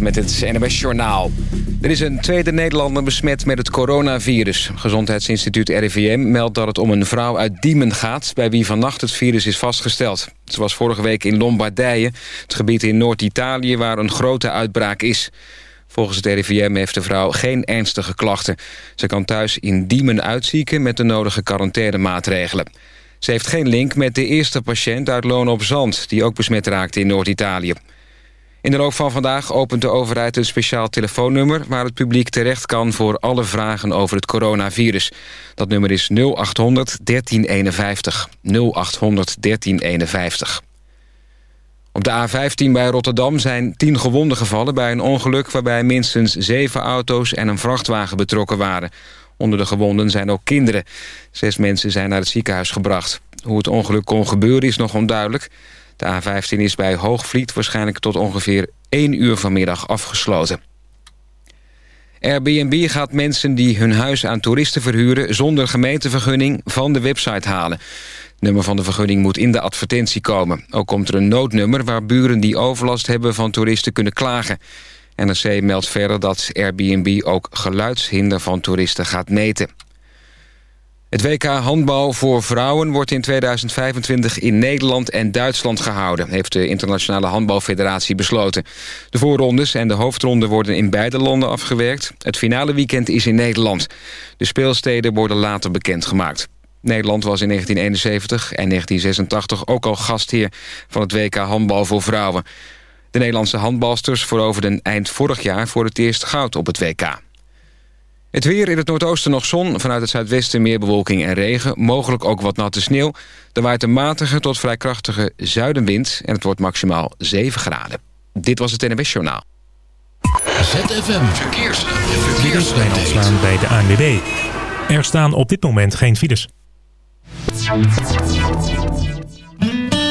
Met het NWS Journaal. Er is een tweede Nederlander besmet met het coronavirus. Gezondheidsinstituut RIVM meldt dat het om een vrouw uit Diemen gaat... bij wie vannacht het virus is vastgesteld. Ze was vorige week in Lombardije, het gebied in Noord-Italië... waar een grote uitbraak is. Volgens het RIVM heeft de vrouw geen ernstige klachten. Ze kan thuis in Diemen uitzieken met de nodige quarantainemaatregelen. Ze heeft geen link met de eerste patiënt uit Loon op Zand... die ook besmet raakte in Noord-Italië. In de loop van vandaag opent de overheid een speciaal telefoonnummer... waar het publiek terecht kan voor alle vragen over het coronavirus. Dat nummer is 0800 1351. 0800 1351. Op de A15 bij Rotterdam zijn tien gewonden gevallen... bij een ongeluk waarbij minstens zeven auto's en een vrachtwagen betrokken waren. Onder de gewonden zijn ook kinderen. Zes mensen zijn naar het ziekenhuis gebracht. Hoe het ongeluk kon gebeuren is nog onduidelijk... De A15 is bij Hoogvliet waarschijnlijk tot ongeveer 1 uur vanmiddag afgesloten. Airbnb gaat mensen die hun huis aan toeristen verhuren... zonder gemeentevergunning van de website halen. Het nummer van de vergunning moet in de advertentie komen. Ook komt er een noodnummer waar buren die overlast hebben van toeristen kunnen klagen. NRC meldt verder dat Airbnb ook geluidshinder van toeristen gaat meten. Het WK handbal voor vrouwen wordt in 2025 in Nederland en Duitsland gehouden... heeft de Internationale Handbalfederatie besloten. De voorrondes en de hoofdronde worden in beide landen afgewerkt. Het finale weekend is in Nederland. De speelsteden worden later bekendgemaakt. Nederland was in 1971 en 1986 ook al gastheer van het WK handbal voor vrouwen. De Nederlandse handbalsters veroverden eind vorig jaar voor het eerst goud op het WK. Het weer in het noordoosten nog zon. Vanuit het zuidwesten meer bewolking en regen. Mogelijk ook wat natte sneeuw. Er waait een matige tot vrij krachtige zuidenwind. En het wordt maximaal 7 graden. Dit was het NWS Journaal. ZFM Verkeers. Verkeers. staan bij de ANWB. Er staan op dit moment geen files.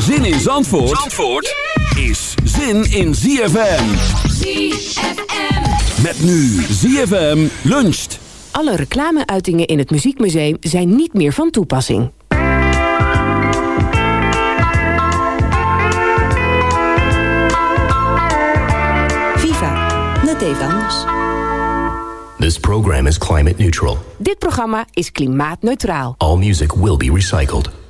Zin in Zandvoort, Zandvoort is zin in ZFM. ZFM. Met nu ZFM luncht. Alle reclameuitingen in het Muziekmuseum zijn niet meer van toepassing. Viva, net even anders. This program is climate neutral. Dit programma is klimaatneutraal. All music will be recycled.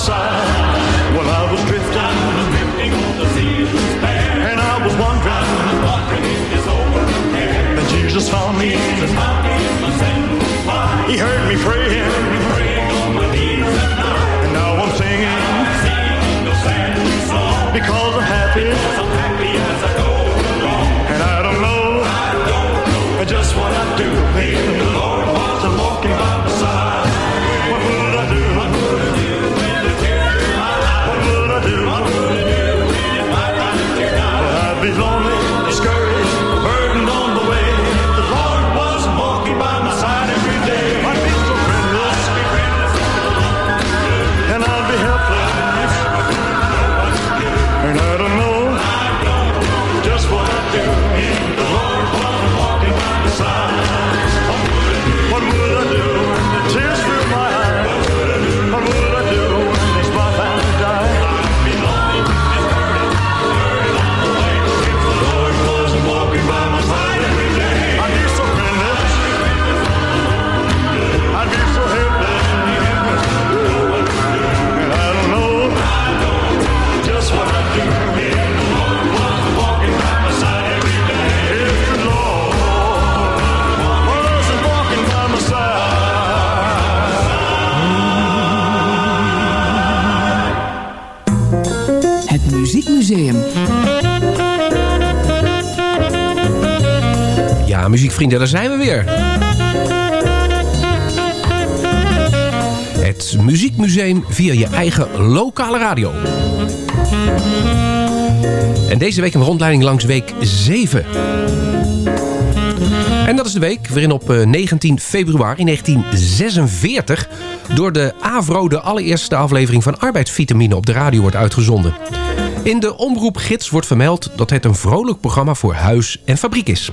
side. Well, I was drifting, drifting on the and I was wondering, wondering if it's over. Then Jesus found me, Jesus found me in my sin. He heard me praying, Ja, muziekvrienden, daar zijn we weer. Het Muziekmuseum via je eigen lokale radio. En deze week een rondleiding langs week 7. En dat is de week waarin op eh, 19 februari 1946... door de AVRO de allereerste aflevering van arbeidsvitamine op de radio wordt uitgezonden. In de omroepgids wordt vermeld dat het een vrolijk programma voor huis en fabriek is.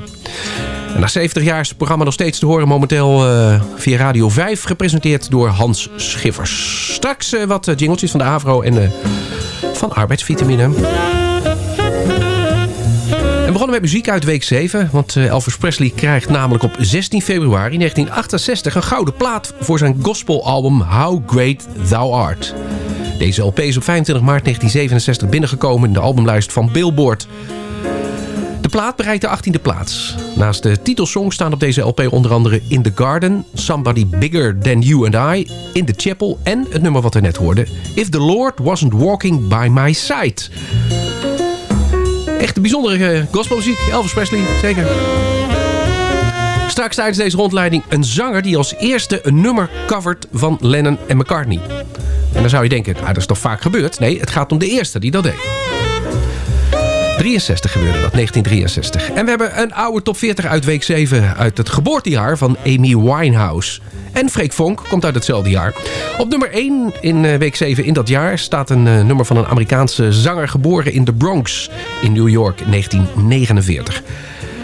Na 70 jaar is het programma nog steeds te horen momenteel eh, via Radio 5... gepresenteerd door Hans Schiffers. Straks eh, wat eh, jingletjes van de AVRO en van arbeidsvitamine. En begonnen met muziek uit week 7. Want Elvis Presley krijgt namelijk op 16 februari 1968 een gouden plaat voor zijn gospelalbum How Great Thou Art. Deze LP is op 25 maart 1967 binnengekomen in de albumlijst van Billboard. De plaat bereikt de 18e plaats. Naast de titelsong staan op deze LP onder andere In the Garden, Somebody Bigger Than You and I, In the Chapel en het nummer wat we net hoorden, If the Lord Wasn't Walking By My Side. Echt een bijzondere eh, gospelmuziek, Elvis Presley, zeker. Straks tijdens deze rondleiding een zanger die als eerste een nummer covert van Lennon en McCartney. En dan zou je denken, nou, dat is toch vaak gebeurd? Nee, het gaat om de eerste die dat deed. 63 gebeurde dat, 1963. En we hebben een oude top 40 uit week 7 uit het geboortejaar van Amy Winehouse. En Freek Vonk komt uit hetzelfde jaar. Op nummer 1 in eh, week 7 in dat jaar staat een eh, nummer van een Amerikaanse zanger geboren in de Bronx in New York in 1949.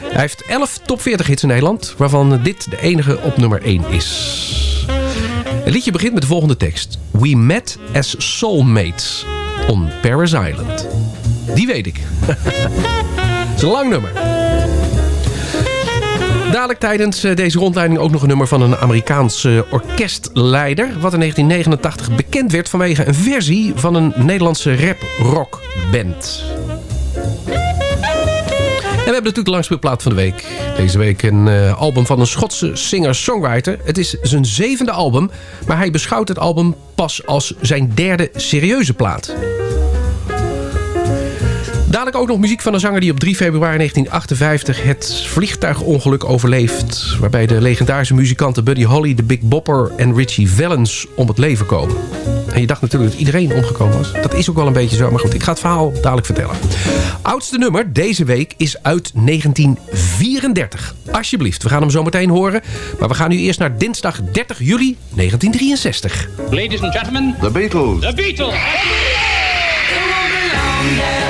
Hij heeft 11 top 40 hits in Nederland, waarvan dit de enige op nummer 1 is. Het liedje begint met de volgende tekst. We met as soulmates on Paris Island. Die weet ik. Het is een lang nummer. Dadelijk tijdens eh, deze rondleiding ook nog een nummer van een Amerikaanse orkestleider... wat in 1989 bekend werd vanwege een versie van een Nederlandse rap-rock band. En we hebben natuurlijk de langspeelplaat van de week. Deze week een eh, album van een Schotse singer-songwriter. Het is zijn zevende album, maar hij beschouwt het album pas als zijn derde serieuze plaat. Dadelijk ook nog muziek van een zanger die op 3 februari 1958 het vliegtuigongeluk overleeft. Waarbij de legendarische muzikanten Buddy Holly, de Big Bopper en Richie Valens om het leven komen. En je dacht natuurlijk dat iedereen omgekomen was. Dat is ook wel een beetje zo, maar goed, ik ga het verhaal dadelijk vertellen. Oudste nummer deze week is uit 1934. Alsjeblieft, we gaan hem zo meteen horen. Maar we gaan nu eerst naar dinsdag 30 juli 1963. Ladies and gentlemen, The Beatles. the Beatles. Every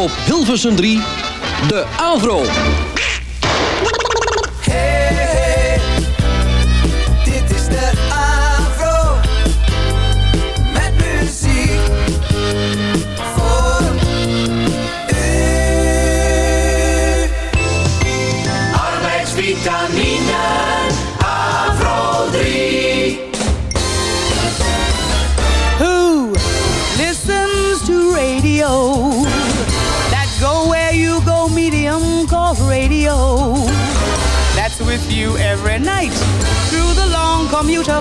op Hilversum 3, de Avro. Commuter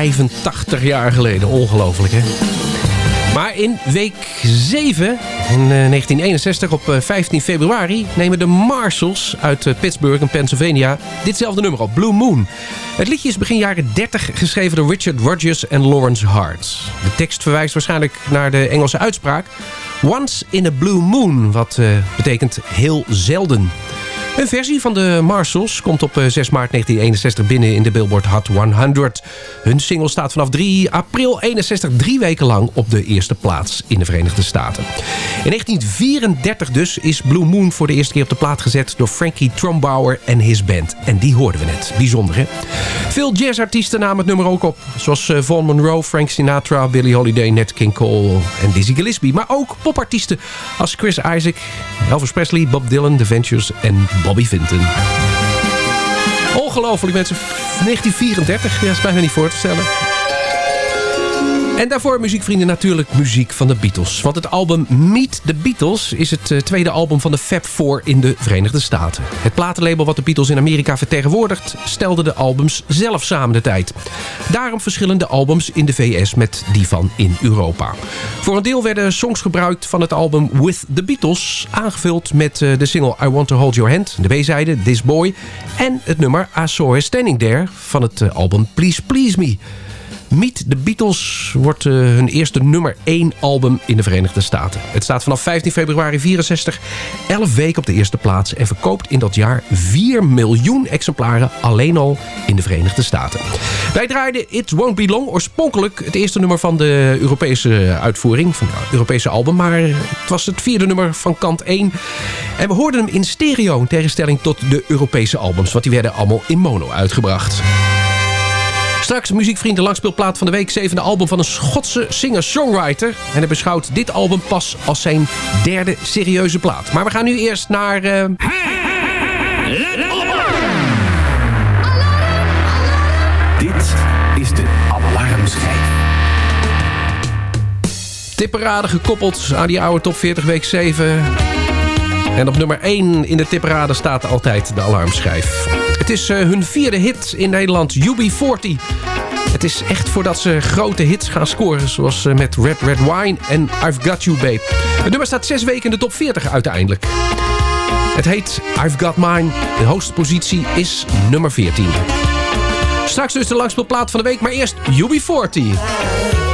85 jaar geleden. Ongelooflijk, hè? Maar in week 7, in eh, 1961, op eh, 15 februari... nemen de Marshalls uit eh, Pittsburgh in Pennsylvania ditzelfde nummer op, Blue Moon. Het liedje is begin jaren 30 geschreven door Richard Rodgers en Lawrence Hart. De tekst verwijst waarschijnlijk naar de Engelse uitspraak... Once in a Blue Moon, wat eh, betekent heel zelden. Een versie van de Marshalls komt op eh, 6 maart 1961 binnen in de Billboard Hot 100. Hun single staat vanaf 3 april 61 drie weken lang op de eerste plaats in de Verenigde Staten. In 1934 dus is Blue Moon voor de eerste keer op de plaat gezet door Frankie Trombauer en his band. En die hoorden we net. Bijzonder hè? Veel jazzartiesten namen het nummer ook op. Zoals eh, Vaughn Monroe, Frank Sinatra, Billie Holiday, Nat King Cole en Dizzy Gillespie. Maar ook popartiesten als Chris Isaac, Elvis Presley, Bob Dylan, The Ventures en Bobby Vinton. Ongelooflijk mensen. 1934, ja, is bijna niet voor te stellen. En daarvoor, muziekvrienden, natuurlijk muziek van de Beatles. Want het album Meet the Beatles is het eh, tweede album van de Fab Four in de Verenigde Staten. Het platenlabel wat de Beatles in Amerika vertegenwoordigt... stelde de albums zelf samen de tijd. Daarom verschillen de albums in de VS met die van in Europa. Voor een deel werden songs gebruikt van het album With the Beatles... aangevuld met eh, de single I Want to Hold Your Hand, de B-zijde This Boy... en het nummer I Saw Her Standing There van het eh, album Please Please Me... Meet the Beatles wordt uh, hun eerste nummer 1 album in de Verenigde Staten. Het staat vanaf 15 februari 64 11 weken op de eerste plaats... en verkoopt in dat jaar 4 miljoen exemplaren alleen al in de Verenigde Staten. Wij draaiden It Won't Be Long, oorspronkelijk het eerste nummer van de Europese uitvoering... van het Europese album, maar het was het vierde nummer van kant 1. En we hoorden hem in stereo in tegenstelling tot de Europese albums... want die werden allemaal in mono uitgebracht. Straks muziekvriend de langspeelplaat van de week. Zevende album van een Schotse singer-songwriter. En hij beschouwt dit album pas als zijn derde serieuze plaat. Maar we gaan nu eerst naar... Uh... Dit is de alarmschijf. Tipperade gekoppeld aan die oude top 40 week 7. En op nummer 1 in de tipperade staat altijd de alarmschijf. Het is uh, hun vierde hit in Nederland, UB40. Het is echt voordat ze grote hits gaan scoren... zoals uh, met Red Red Wine en I've Got You Babe. Het nummer staat zes weken in de top 40 uiteindelijk. Het heet I've Got Mine. De hoogste positie is nummer 14. Straks dus de langspeelplaat van de week, maar eerst UB40.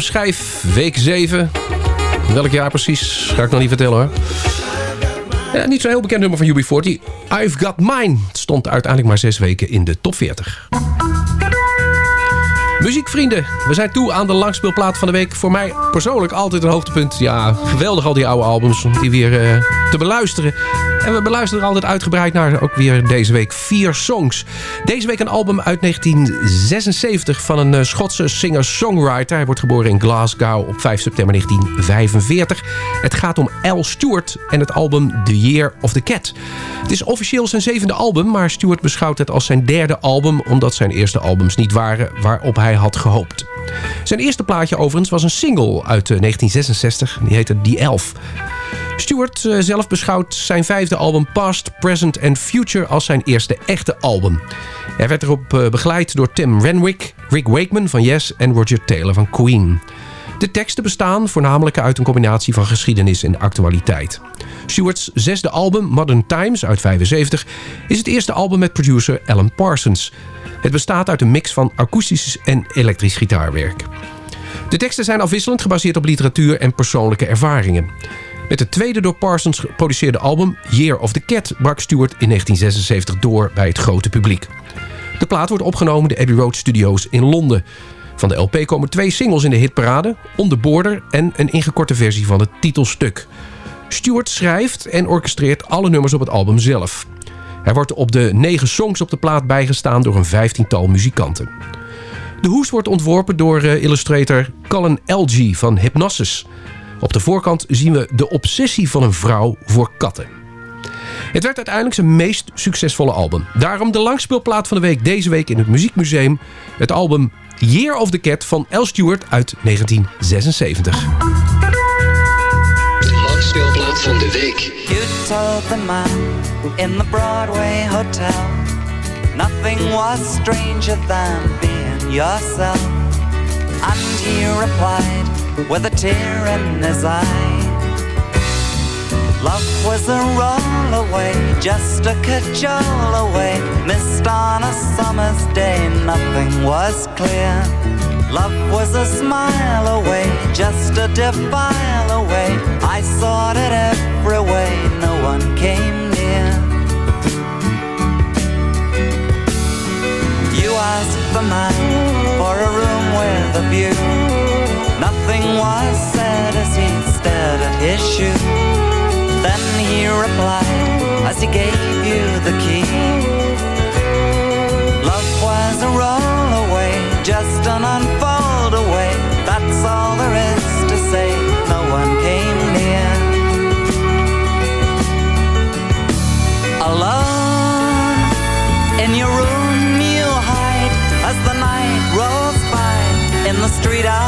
Schijf, week 7. Welk jaar precies? Ga ik nog niet vertellen hoor. Ja, niet zo'n heel bekend nummer van UB40. I've Got Mine. Het stond uiteindelijk maar zes weken in de top 40. Muziekvrienden, we zijn toe aan de langspeelplaat van de week. Voor mij persoonlijk altijd een hoogtepunt. Ja, geweldig al die oude albums om die weer uh, te beluisteren. En we beluisteren er altijd uitgebreid naar ook weer deze week vier songs. Deze week een album uit 1976 van een uh, Schotse singer-songwriter. Hij wordt geboren in Glasgow op 5 september 1945. Het gaat om Al Stewart en het album The Year of the Cat. Het is officieel zijn zevende album, maar Stewart beschouwt het als zijn derde album... omdat zijn eerste albums niet waren waarop hij had gehoopt. Zijn eerste plaatje overigens was een single uit 1966. Die heette The Elf. Stewart uh, zelf beschouwt zijn vijfde album Past, Present and Future als zijn eerste echte album. Hij werd erop uh, begeleid door Tim Renwick, Rick Wakeman van Yes en Roger Taylor van Queen. De teksten bestaan voornamelijk uit een combinatie van geschiedenis en actualiteit. Stewart's zesde album, Modern Times uit 75, is het eerste album met producer Alan Parsons. Het bestaat uit een mix van akoestisch en elektrisch gitaarwerk. De teksten zijn afwisselend gebaseerd op literatuur en persoonlijke ervaringen. Met het tweede door Parsons geproduceerde album Year of the Cat brak Stewart in 1976 door bij het grote publiek. De plaat wordt opgenomen in de Abbey Road Studios in Londen. Van de LP komen twee singles in de hitparade, On the Border en een ingekorte versie van het titelstuk. Stewart schrijft en orchestreert alle nummers op het album zelf. Hij wordt op de negen songs op de plaat bijgestaan door een vijftiental muzikanten. De hoes wordt ontworpen door illustrator Colin Elgie van Hypnosis. Op de voorkant zien we de obsessie van een vrouw voor katten. Het werd uiteindelijk zijn meest succesvolle album. Daarom de langspeelplaat van de week deze week in het Muziekmuseum. Het album Year of the Cat van L. Stewart uit 1976. De langspeelplaat van de week. You told the man in the Broadway Hotel Nothing was stranger than being yourself And he replied with a tear in his eye. Love was a roll away, just a cajole away. Missed on a summer's day, nothing was clear. Love was a smile away, just a defile away. I sought it every way, no one came near. You asked the man for a room with a view. Nothing was said as he stared at his shoe. Then he replied as he gave you the key. Love was a roll away, just an unfold away. That's all there is to say. No one came near. Alone in your room you hide as the night rolls by in the street outside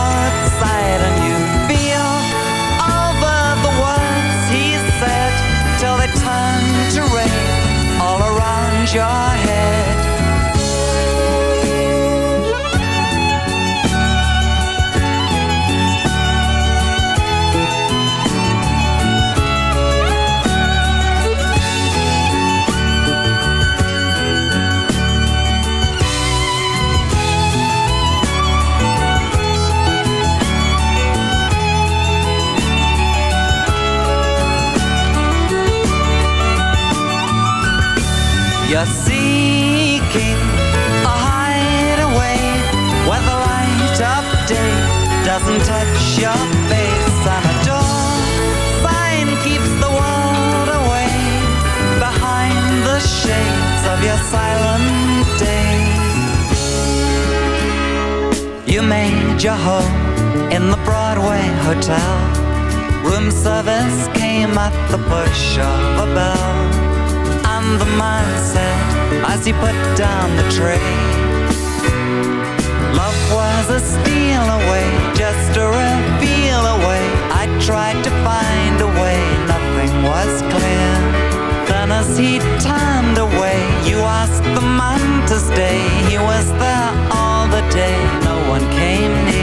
your touch your face, and a door keeps the world away behind the shades of your silent day. You made your home in the Broadway Hotel. Room service came at the push of a bell. And the man said as he put down the tray Love was a steal away, just a reveal away. I tried to find a way, nothing was clear. Then as he turned away, you asked the man to stay. He was there all the day, no one came near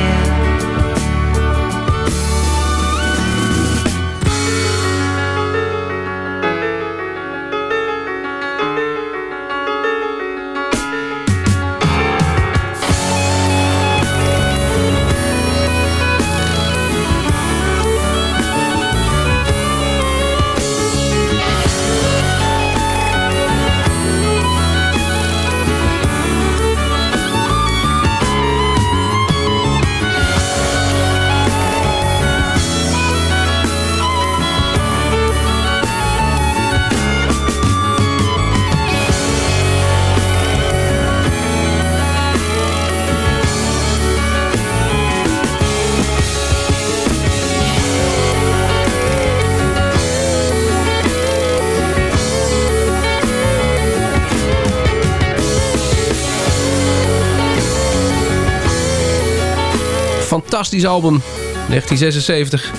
Fantastisch album. 1976.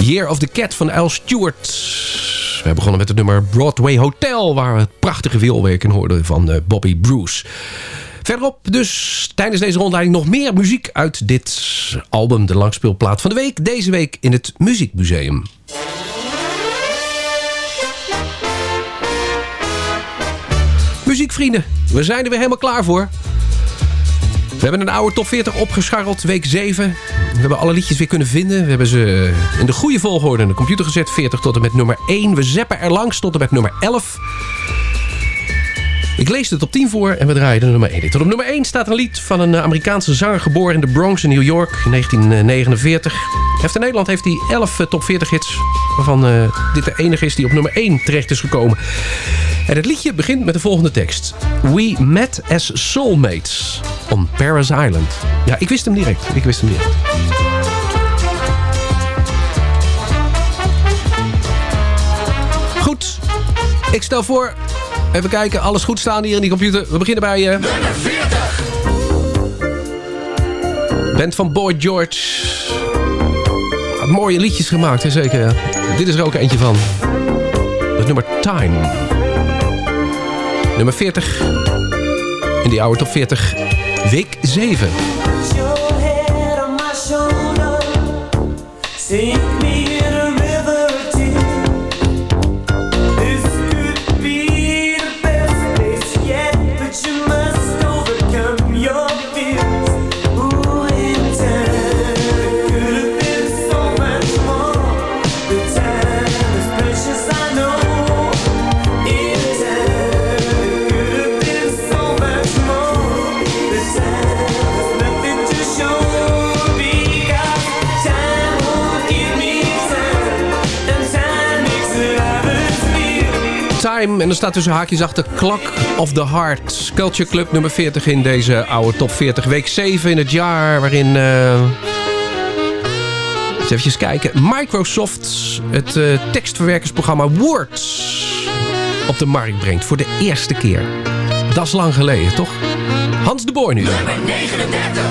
Year of the Cat van Al Stewart. We begonnen met het nummer Broadway Hotel... waar we het prachtige wielwerk in hoorden van eh, Bobby Bruce. Verderop dus tijdens deze rondleiding nog meer muziek uit dit album. De langspeelplaat van de week. Deze week in het Muziekmuseum. Muziekvrienden, we zijn er weer helemaal klaar voor. We hebben een oude top 40 opgescharreld, week 7. We hebben alle liedjes weer kunnen vinden. We hebben ze in de goede volgorde in de computer gezet. 40 tot en met nummer 1. We zeppen er langs tot en met nummer 11. Ik lees de top 10 voor en we draaien de nummer 1. Tot op nummer 1 staat een lied van een Amerikaanse zanger geboren in de Bronx in New York in 1949. Heeft in Nederland heeft hij 11 top 40 hits, waarvan uh, dit de enige is die op nummer 1 terecht is gekomen. En het liedje begint met de volgende tekst. We met as soulmates on Paris Island. Ja, ik wist hem direct. Ik wist hem direct. Goed. Ik stel voor Even kijken, alles goed staan hier in die computer. We beginnen bij... Uh... Nummer 40! Band van Boy George. Had mooie liedjes gemaakt, hè, zeker. Dit is er ook eentje van. Is nummer Time. Nummer 40. In die oude top 40. Week 7. Sink me En er staat tussen haakjes achter Clock of the Heart. Culture Club nummer 40 in deze oude top 40. Week 7 in het jaar waarin... eh eens even kijken. Microsoft het eh, tekstverwerkersprogramma Word op de markt brengt. Voor de eerste keer. Dat is lang geleden, toch? Hans de Boer nu.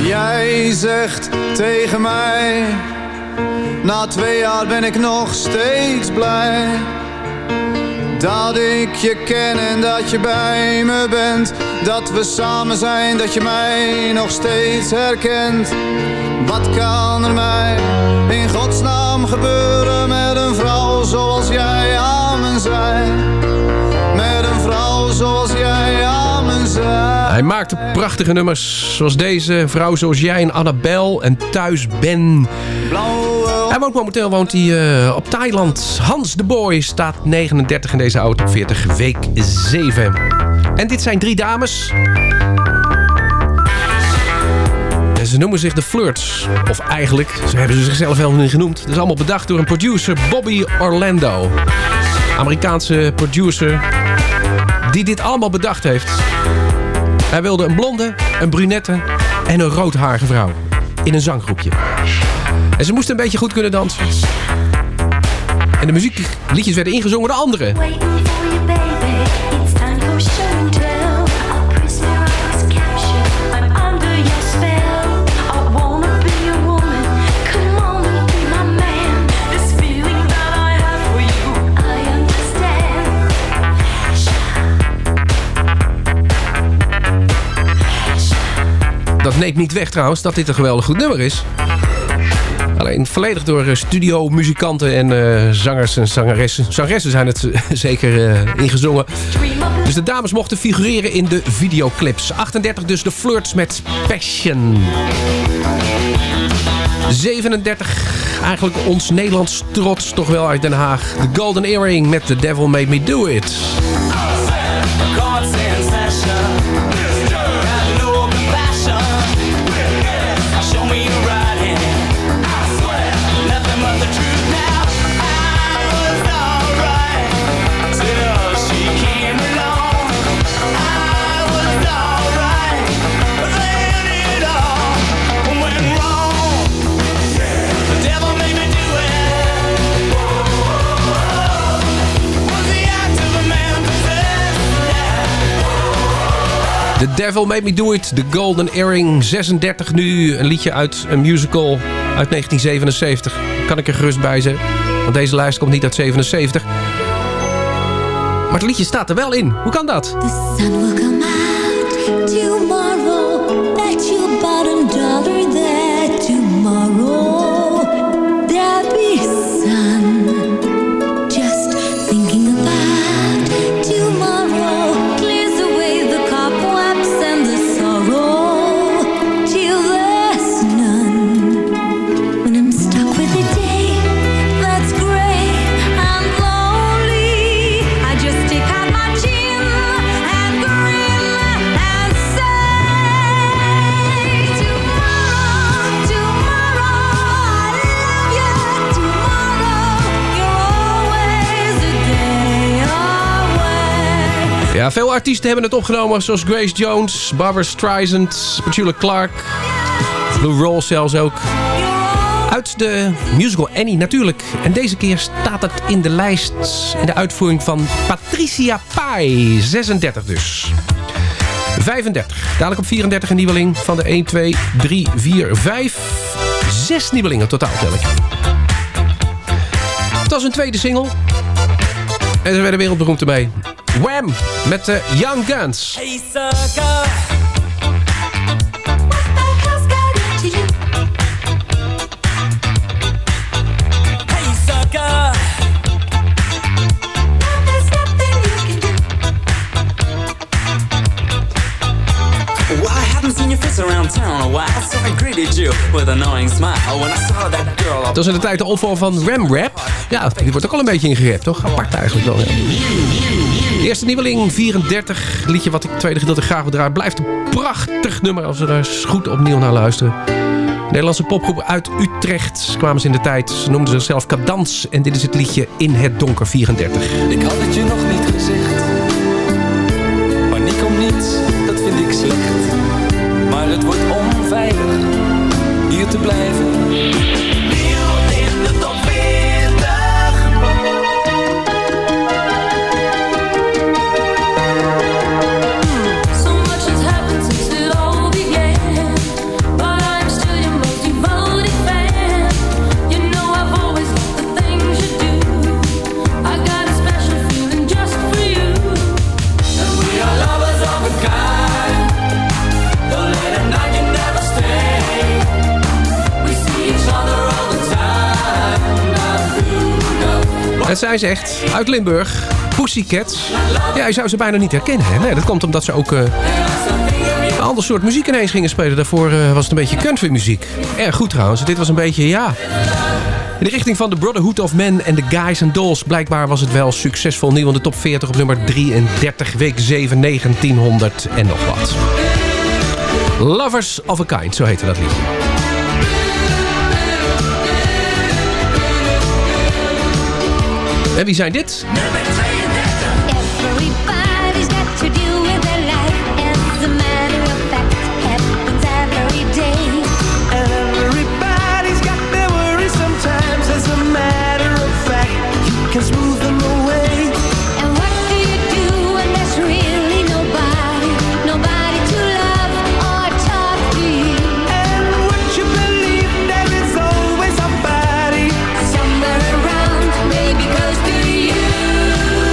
Jij zegt tegen mij, na twee jaar ben ik nog steeds blij. Dat ik je ken en dat je bij me bent. Dat we samen zijn, dat je mij nog steeds herkent. Wat kan er mij in godsnaam gebeuren met een vrouw zoals jij aan me zijn? Met een vrouw zoals jij aan me zijn. Hij maakte prachtige nummers zoals deze. Vrouw zoals jij en Annabel en Thuis Ben. Hij woont momenteel woont hij, eh, op Thailand. Hans de Boy staat 39 in deze auto 40 week 7. En dit zijn drie dames. Ze noemen zich de Flirts. Of eigenlijk, ze hebben ze zichzelf helemaal niet genoemd. Het is allemaal bedacht door een producer, Bobby Orlando. Amerikaanse producer die dit allemaal bedacht heeft. Hij wilde een blonde, een brunette en een roodharige vrouw. In een zanggroepje. En ze moesten een beetje goed kunnen dansen. En de muziekliedjes werden ingezongen door anderen. Dat neemt niet weg trouwens dat dit een geweldig goed nummer is. Alleen volledig door eh, studiomuzikanten en eh, zangers en zangeressen. Zangeressen zijn het eh, zeker eh, ingezongen. Dus de dames mochten figureren in de videoclips. 38 dus de flirts met Passion. 37, eigenlijk ons Nederlands trots toch wel uit Den Haag. The Golden Earring met The Devil Made Me Do It. The Devil Made Me Do It, The Golden Earring, 36 nu. Een liedje uit een musical uit 1977. Kan ik er gerust bij zijn, want deze lijst komt niet uit 77. Maar het liedje staat er wel in. Hoe kan dat? Tomorrow, bet your bottom dollar that tomorrow there'll be Veel artiesten hebben het opgenomen, zoals Grace Jones, Barbara Streisand, Petula Clark, Blue Roll zelfs ook. Uit de musical Annie natuurlijk. En deze keer staat het in de lijst in de uitvoering van Patricia Pai. 36 dus. 35. Dadelijk op 34 een nieuweling van de 1, 2, 3, 4, 5, 6 nieuwelingen totaal tel ik. Het was een tweede single. En ze werden wereldberoemd ermee. Wham! Met de Young Guns. Hey sucker, hey sucker. Well, I haven't seen your face around town a while, so I greeted you with a knowing smile when I saw that girl. Dat was in de tijd de opval van Ram Rap. Ja, die wordt ook al een beetje ingerapt, toch? Apart eigenlijk wel. ja. Eerste nieuweling, 34. Liedje wat ik tweede gedeelte graag wil draaien. Blijft een prachtig nummer als we daar eens goed opnieuw naar luisteren. Nederlandse popgroep uit Utrecht kwamen ze in de tijd. Ze noemden zichzelf Cadans. En dit is het liedje In het Donker 34. Ik had het je nog niet gezegd. Het zijn ze echt. Uit Limburg. Pussycats. Ja, je zou ze bijna niet herkennen. Hè? Nee, dat komt omdat ze ook... eh, een ander soort muziek ineens gingen spelen. Daarvoor eh, was het een beetje country muziek. Erg goed trouwens. Dit was een beetje, ja... In de richting van de Brotherhood of Men en de Guys and Dolls. Blijkbaar was het wel succesvol. Nieuw in de top 40 op nummer 33, week 7, 1900 en nog wat. Lovers of a Kind, zo heette dat liedje. Wie zijn dit?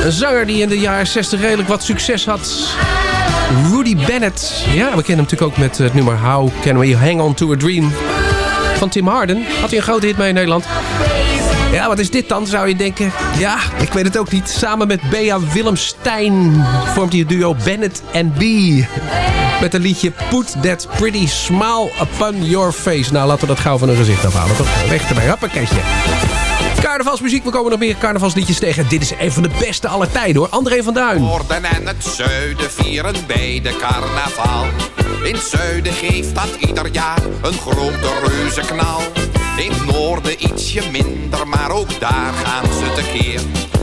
Een zanger die in de jaren 60 redelijk wat succes had. Rudy Bennett. Ja, we kennen hem natuurlijk ook met het nummer How Can We Hang On To A Dream. Van Tim Harden. Had hij een grote hit mee in Nederland. Ja, wat is dit dan, zou je denken? Ja, ik weet het ook niet. Samen met Bea Willemstein vormt hij het duo Bennett and B. Met een liedje Put That Pretty Smile Upon Your Face. Nou, laten we dat gauw van een gezicht afhalen. Toch? Weg erbij, hoppaketje. Carnavalsmuziek, we komen nog meer carnavalsliedjes tegen. Dit is een van de beste aller tijden hoor. André van Duin. Noorden en het zuiden vieren beide carnaval. In het zuiden geeft dat ieder jaar een grote reuzenknal. In het noorden ietsje minder, maar ook daar gaan ze tekeer.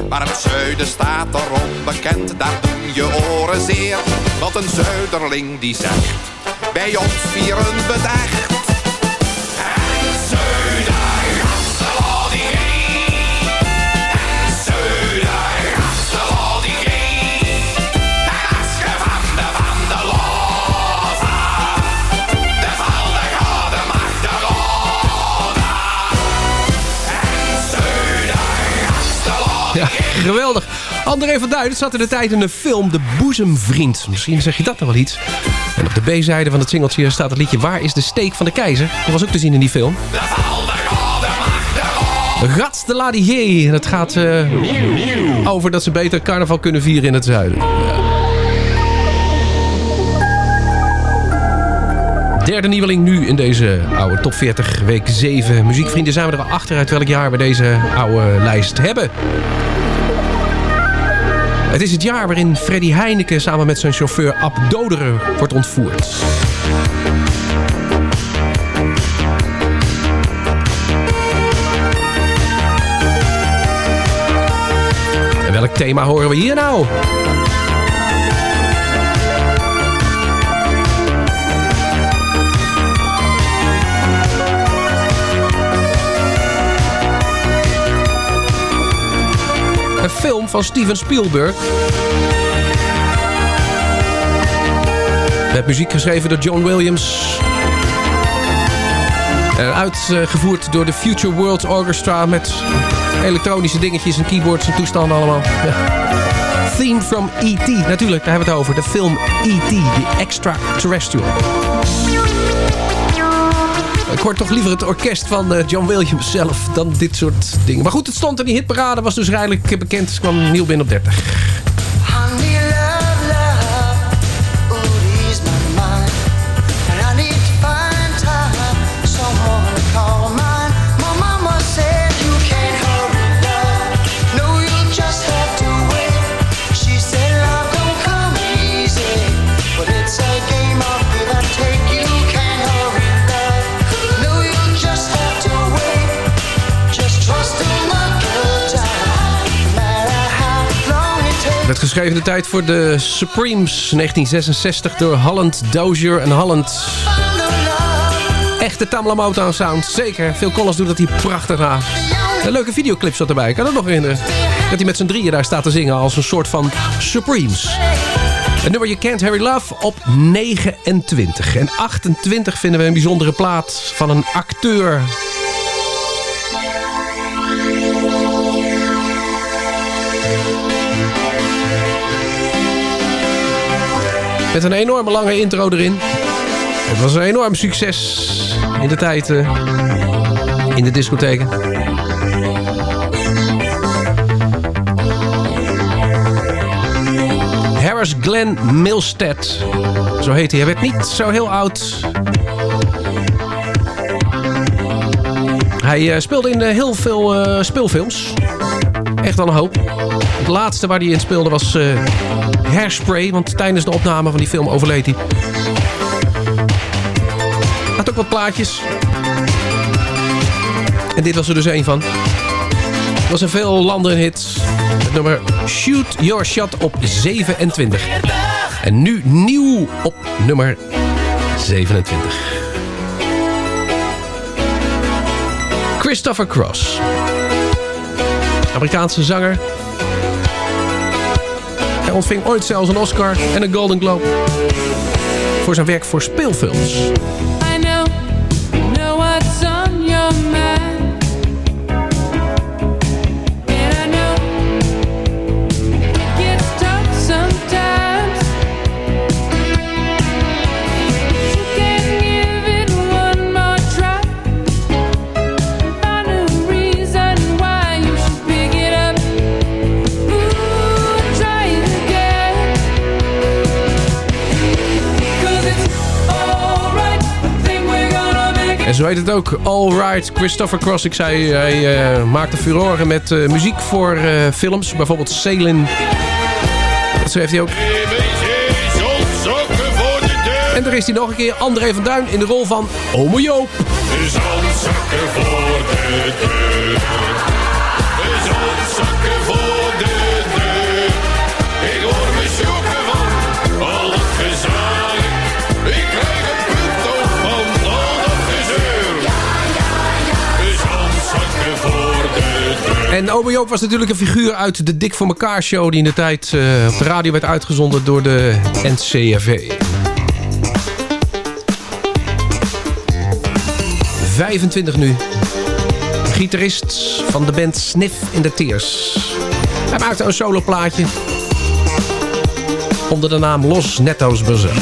Maar het zuiden staat erom bekend, daar doen je oren zeer. Want een zuiderling die zegt, bij ons vieren we. Het zuiden Geweldig. André van Duin, het zat in de tijd in de film De Boezemvriend. Misschien zeg je dat nog wel iets. En op de B-zijde van het singeltje staat het liedje Waar is de steek van de keizer? Dat was ook te zien in die film. Rats de Ladier. En het gaat eh, over dat ze beter carnaval kunnen vieren in het zuiden. Derde nieuweling nu in deze oude top 40 week 7. Muziekvrienden zijn we er al welk jaar we deze oude lijst hebben. Het is het jaar waarin Freddy Heineken samen met zijn chauffeur Ab Doderen wordt ontvoerd. En welk thema horen we hier nou? Film van Steven Spielberg. Met muziek geschreven door John Williams. En uitgevoerd door de Future World Orchestra met elektronische dingetjes en keyboards en toestanden allemaal. Ja. Theme from E.T. Natuurlijk, daar hebben we het over. De film E.T. The Extraterrestrial. Ik hoor toch liever het orkest van eh, John Williams zelf dan dit soort dingen. Maar goed, het stond in die hitparade, was dus redelijk bekend. Het kwam nieuw binnen op 30. Geschreven de tijd voor de Supremes 1966 door Holland Dozier en Holland. Echte Tamla Motown sound, zeker. Phil Collins doet dat hier prachtig na. Een leuke videoclip zat erbij, ik kan het nog herinneren. Dat hij met z'n drieën daar staat te zingen als een soort van Supremes. Het nummer You Can't Harry Love op 29. En 28 vinden we een bijzondere plaat van een acteur. Met een enorme lange intro erin. Het was een enorm succes in de tijd eh, in de discotheken. Harris Glenn Milstead. Zo heet hij. Hij werd niet zo heel oud. Hij eh, speelde in eh, heel veel speelfilms. Echt wel een hoop. Het laatste waar hij in speelde was eh, Hairspray. Want tijdens de opname van die film overleed hij. Had ook wat plaatjes. En dit was er dus één van. Het was in veel landen een hit. Nummer Shoot Your Shot op 27. En nu nieuw op nummer 27. Christopher Cross. Amerikaanse zanger. Hij ontving ooit zelfs een Oscar en een Golden Globe. Voor zijn werk voor speelfilms. En zo heet het ook. All Right, Christopher Cross. Ik zei, hij eh, maakte furoren met eh, muziek voor eh, films. Bijvoorbeeld Sailing. Dat schreef hij ook. En daar is hij nog een keer. André van Duin in de rol van Ome Joop. Zandzakken voor de deur. Zandzakken voor En Ome Joop was natuurlijk een figuur uit de Dik voor elkaar show... die in de tijd eh, op de radio werd uitgezonden door de NCRV. 25 nu. Gitarist van de band Sniff in the Tears. Hij maakte een soloplaatje onder de naam Los Netto's Buzzer.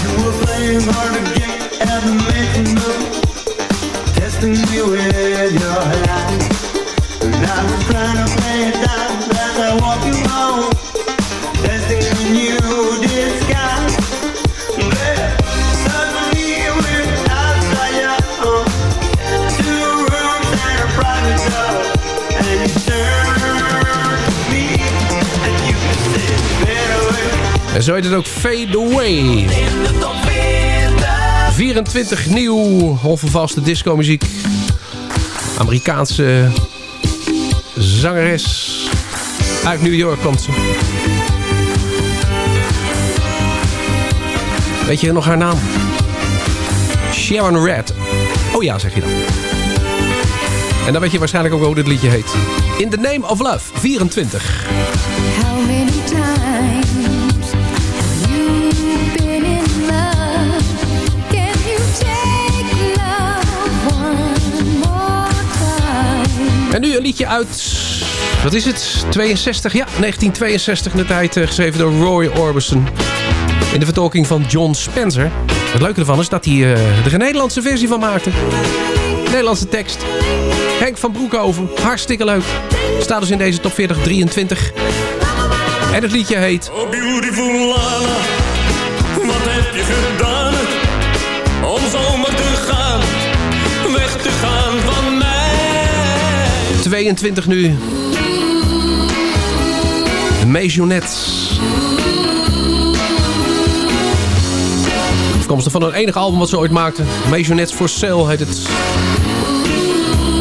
Zo heet het ook Fade Away. 24 nieuw, onvervalste disco-muziek. Amerikaanse zangeres. Uit New York komt ze. Weet je nog haar naam? Sharon Red. Oh ja, zeg je dan. En dan weet je waarschijnlijk ook hoe dit liedje heet. In the Name of Love, 24. How many times liedje uit... Wat is het? 62? Ja, 1962 in de tijd eh, geschreven door Roy Orbison. In de vertolking van John Spencer. Het leuke ervan is dat hij eh, er een Nederlandse versie van maakte. Nederlandse tekst. Henk van Broekhoven. Hartstikke leuk. Staat dus in deze top 40 23. En het liedje heet... Oh beautiful Lana, 22 nu. De Maisonette. Afkomstig van een enige album wat ze ooit maakten. Maisonette for Sale heet het.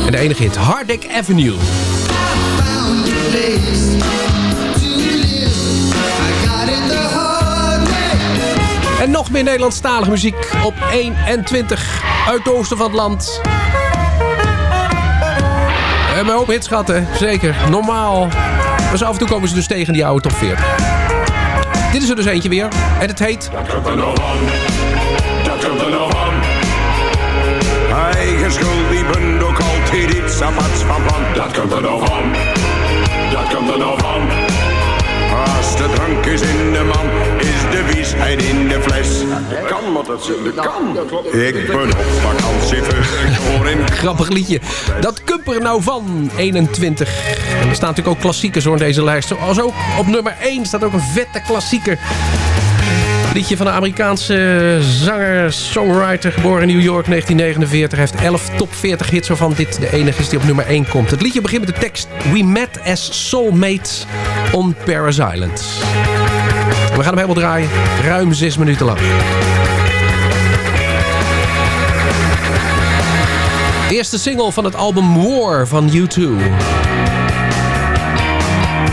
En de enige hit. Hardek Avenue. En nog meer Nederlandstalige muziek op 21 uit het oosten van het land. En mijn hoop hits gehad, hè? Zeker. Normaal. Maar af en toe komen ze dus tegen die oude top 40. Dit is er dus eentje weer. En het heet... Dat. Eigen schuld, die bent ook altijd iets aparts van plan. Dat komt er nog aan, dat komt er nog aan. Als de drank is in de man, de wiesheid in de fles. Dat kan, maar dat dat kan. Ik ben op vakantie, ik hoor in Grappig liedje. Dat Kumper nou van 21. En er staan natuurlijk ook klassiekers hoor in deze lijst. Zoals ook op nummer 1 staat ook een vette klassieker. Liedje van de Amerikaanse zanger, songwriter, geboren in New York 1949. Hij heeft 11 top 40 hits waarvan dit de enige is die op nummer 1 komt. Het liedje begint met de tekst We met as soulmates on Paris Island. We gaan hem helemaal draaien, ruim 6 minuten lang. De eerste single van het album War van U2.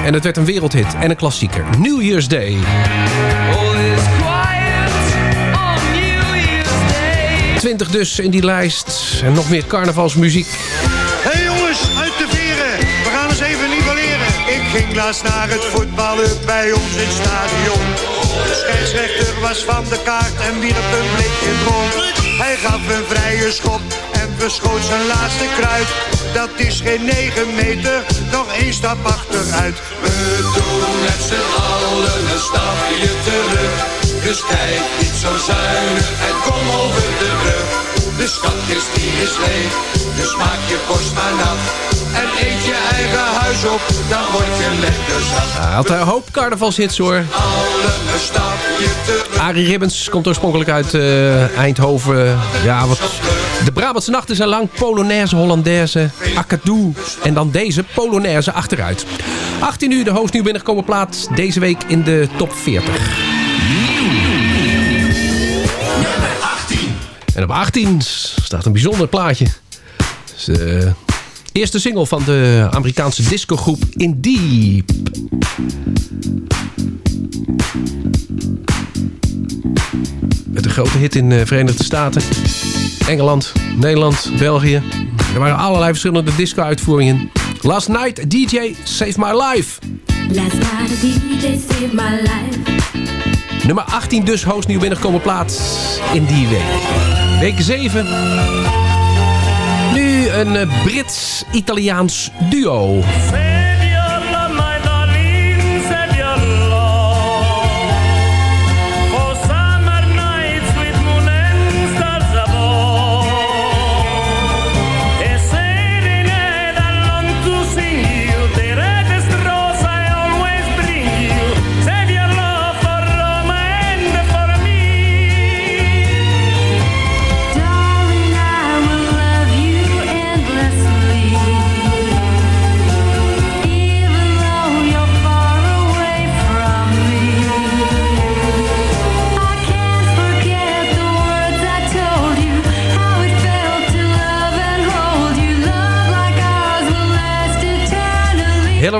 En het werd een wereldhit en een klassieker. New Year's Day. 20 dus in die lijst. En nog meer carnavalsmuziek. Ging laatst naar het voetballen bij ons in stadion. De scheidsrechter was van de kaart en wierp een blikje rond. Hij gaf een vrije schop en verschoot zijn laatste kruid. Dat is geen 9 meter, nog één stap achteruit. We doen met z'n allen een stapje terug. Dus kijk niet zo zuinig en kom over de brug. De schatkist die is leeg, dus maak je borst maar nat. En eet je eigen huis op, dan word je lekker zat. Hij had een hoop carnavalshits hoor. Arie Ribbens komt oorspronkelijk uit eh, Eindhoven. Ja, wat... De Brabantse nachten zijn lang. Polonaise, Hollandaise, Akadoo. En dan deze Polonaise achteruit. 18 uur de hoogst nieuw binnengekomen plaat. Deze week in de top 40. En op 18 staat een bijzonder plaatje. De eerste single van de Amerikaanse discogroep In Deep. Met een grote hit in de Verenigde Staten. Engeland, Nederland, België. Er waren allerlei verschillende disco-uitvoeringen. Last Night, DJ Save My Life. Last night DJ saved my life. Nummer 18 dus hoogst nieuw binnengekomen plaats in die week. Week 7. Nu een eh, Brits-Italiaans duo.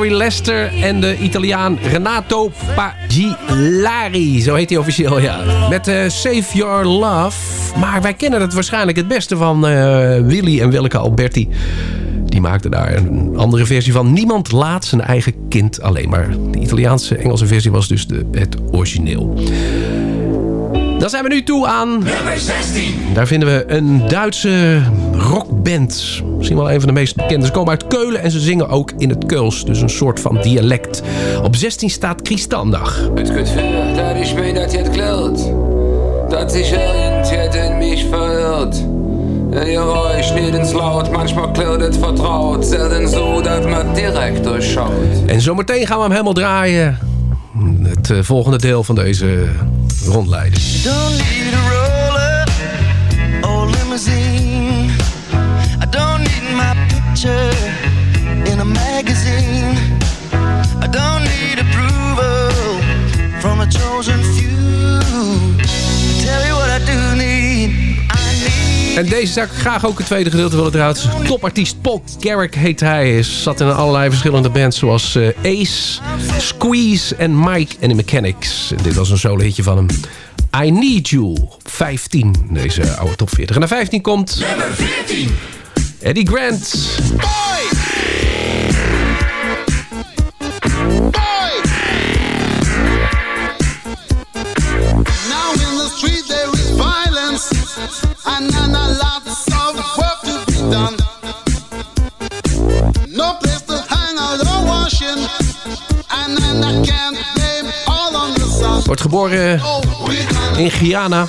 Lester en de Italiaan Renato Pagilari. Zo heet hij officieel, ja. Met eh, Save Your Love. Maar wij kennen het waarschijnlijk het beste van eh, Willy en Willeke Alberti. Die maakten daar een andere versie van. Niemand laat zijn eigen kind alleen. Maar de Italiaanse Engelse versie was dus de, het origineel. Dan zijn we nu toe aan... Nummer 16. Daar vinden we een Duitse rockband. Misschien wel een van de meest bekende. Ze komen uit Keulen en ze zingen ook in het Keuls. Dus een soort van dialect. Op 16 staat Christandag. Het Gefühl, dat ich mir das jetzt klaut, dass sich irgendjemand in mich. Ihr Geräusch nicht ins Laut, manchmal klirrt es vertraut, selten so, dass man direkt durchschaut. En zometeen gaan we hem helemaal draaien. Het eh, volgende deel van deze rondleiding. Don't need a roller or limousine. I don't need my picture in a magazine. I don't need approval from a chosen few. En deze zou ik graag ook het tweede gedeelte willen draaien. Topartiest Paul Garrick heet hij. Hij Zat in allerlei verschillende bands zoals eh, Ace, Squeeze en Mike and the Mechanics. En dit was een solo hitje van hem. I Need You op 15. Deze oude top 40. En naar 15 komt... Eddie Grant. Now done. No place to hang out or washing, and, and I can't blame all on the sun. Wordt geboren in Guyana.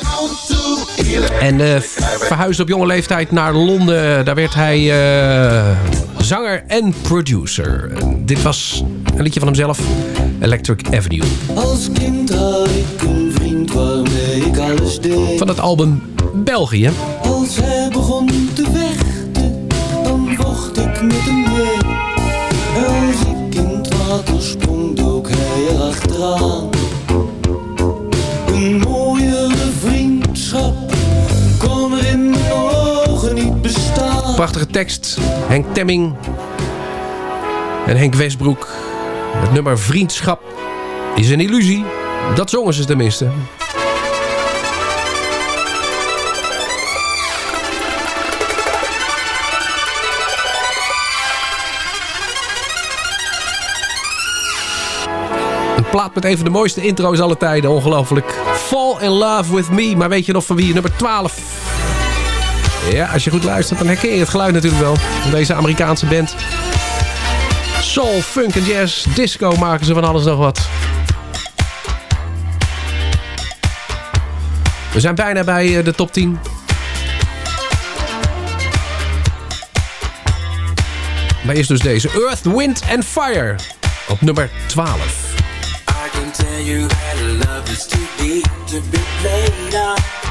En eh, verhuisde op jonge leeftijd naar Londen. Daar werd hij eh, zanger en producer. En dit was een liedje van hemzelf. Electric Avenue. Als kind had ik een vriend waarmee ik alles deed. Van het album België. Als hij begon Prachtige tekst. Henk Temming. En Henk Westbroek. Het nummer Vriendschap is een illusie. Dat zongen ze tenminste. Plaat met een van de mooiste intro's alle tijden. Ongelooflijk. Fall in Love with Me. Maar weet je nog van wie? Nummer 12. Ja, als je goed luistert, dan herken je het geluid natuurlijk wel. Van deze Amerikaanse band. Soul, funk en jazz, disco maken ze van alles nog wat. We zijn bijna bij eh, de top 10. Maar eerst dus deze. Earth, Wind and Fire. Op nummer 12. I can tell you that love is too deep to be played up.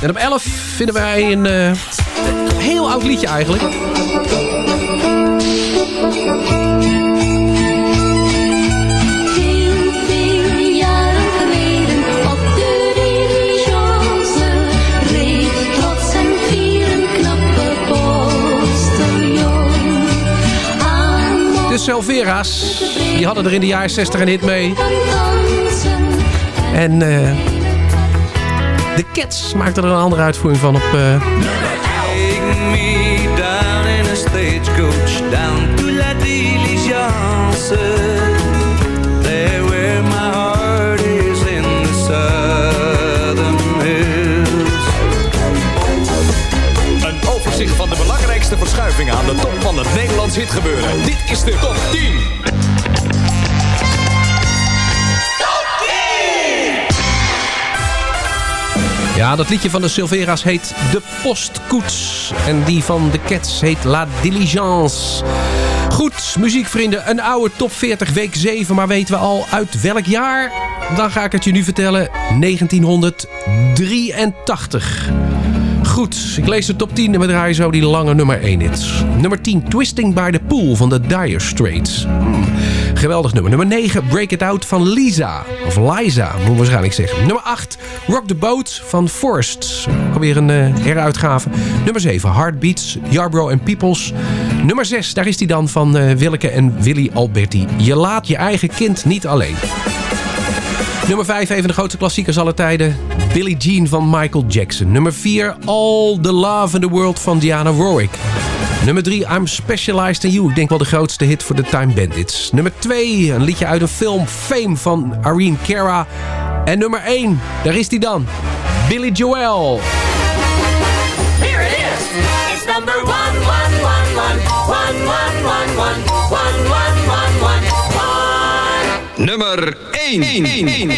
En op 11 vinden wij een eh, heel oud liedje eigenlijk. Selvera's, die hadden er in de jaren 60 een hit mee. En eh, de Cats maakten er een andere uitvoering van op... eh, aan de top van het Nederlands hitgebeuren. Dit is de top 10. Ja, dat liedje van de Silvera's heet De Postkoets. En die van de Cats heet La Diligence. Goed, muziekvrienden, een oude top 40 week 7. Maar weten we al uit welk jaar? Dan ga ik het je nu vertellen. 1983. Goed, ik lees de top 10 en we draaien zo die lange nummer 1 hits. Nummer 10, Twisting by the Pool van de Dire Straits. Hmm, geweldig nummer. Nummer 9, Break It Out van Lisa. Of Liza, moet ik waarschijnlijk zeggen. Nummer 8, Rock the Boat van Forrest. Alweer een eh, heruitgave. Nummer 7, Heartbeats, Yarbrough and Peoples. Nummer 6, daar is die dan van eh, Willeke en Willy Alberti. Je laat je eigen kind niet alleen. Nummer 5, een van de grootste klassiekers aller tijden. Billie Jean van Michael Jackson. Nummer 4, All the Love in the World van Diana Warwick. Nummer 3, I'm Specialized in You. Ik denk wel de grootste hit voor de Time Bandits. Nummer 2, een liedje uit een film, Fame van Irene Cara. En nummer 1, daar is hij dan. Billy Joel. Here it is. It's number 1111111111 nummer 1.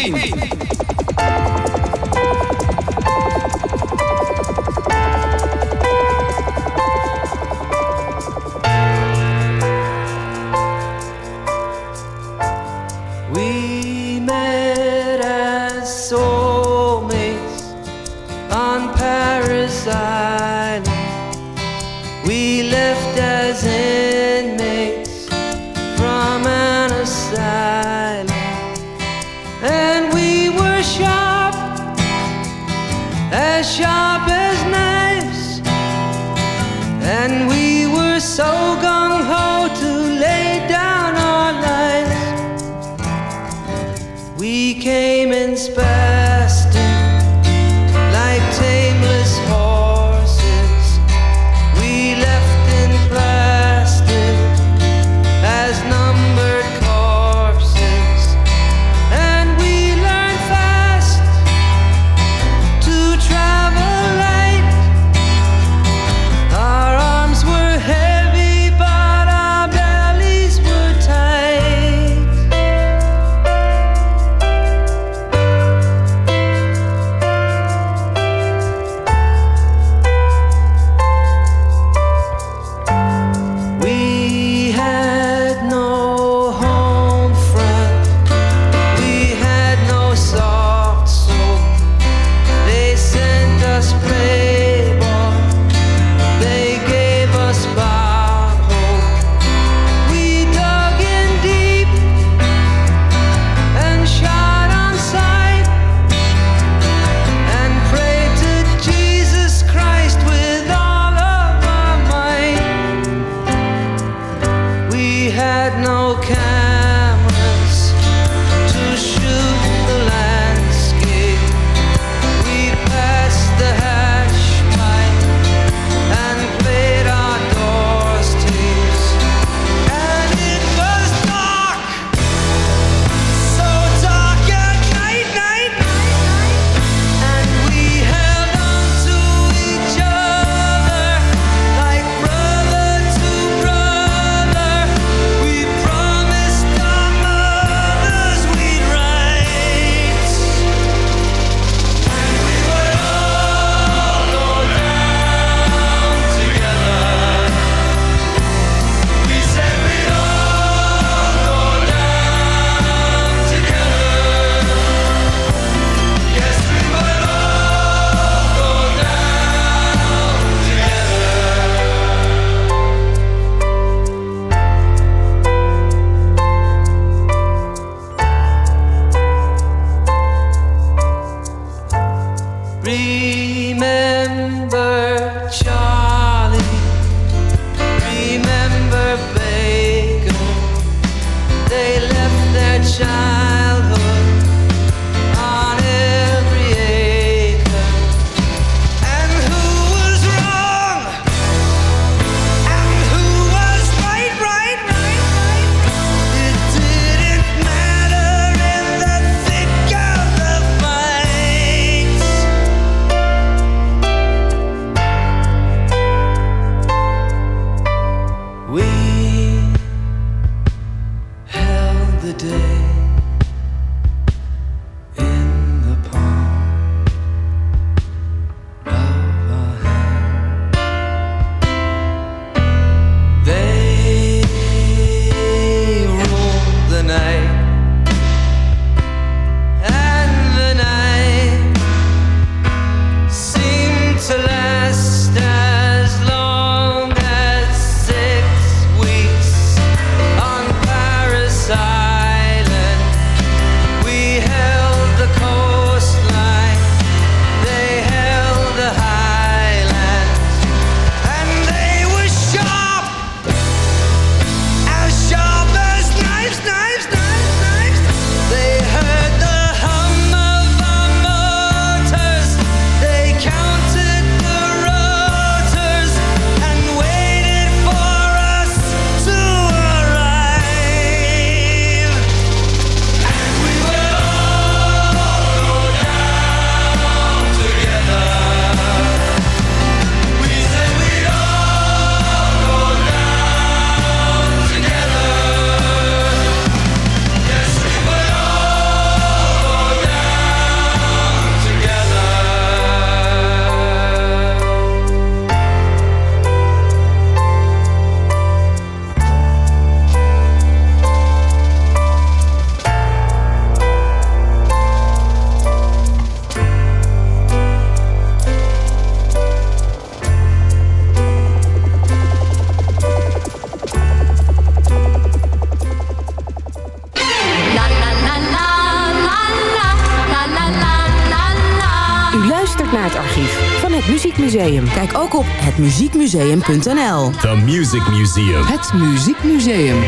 Ook op hetmuziekmuseum.nl. The Music Museum. Het Muziekmuseum.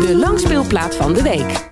De langspeelplaat van de week.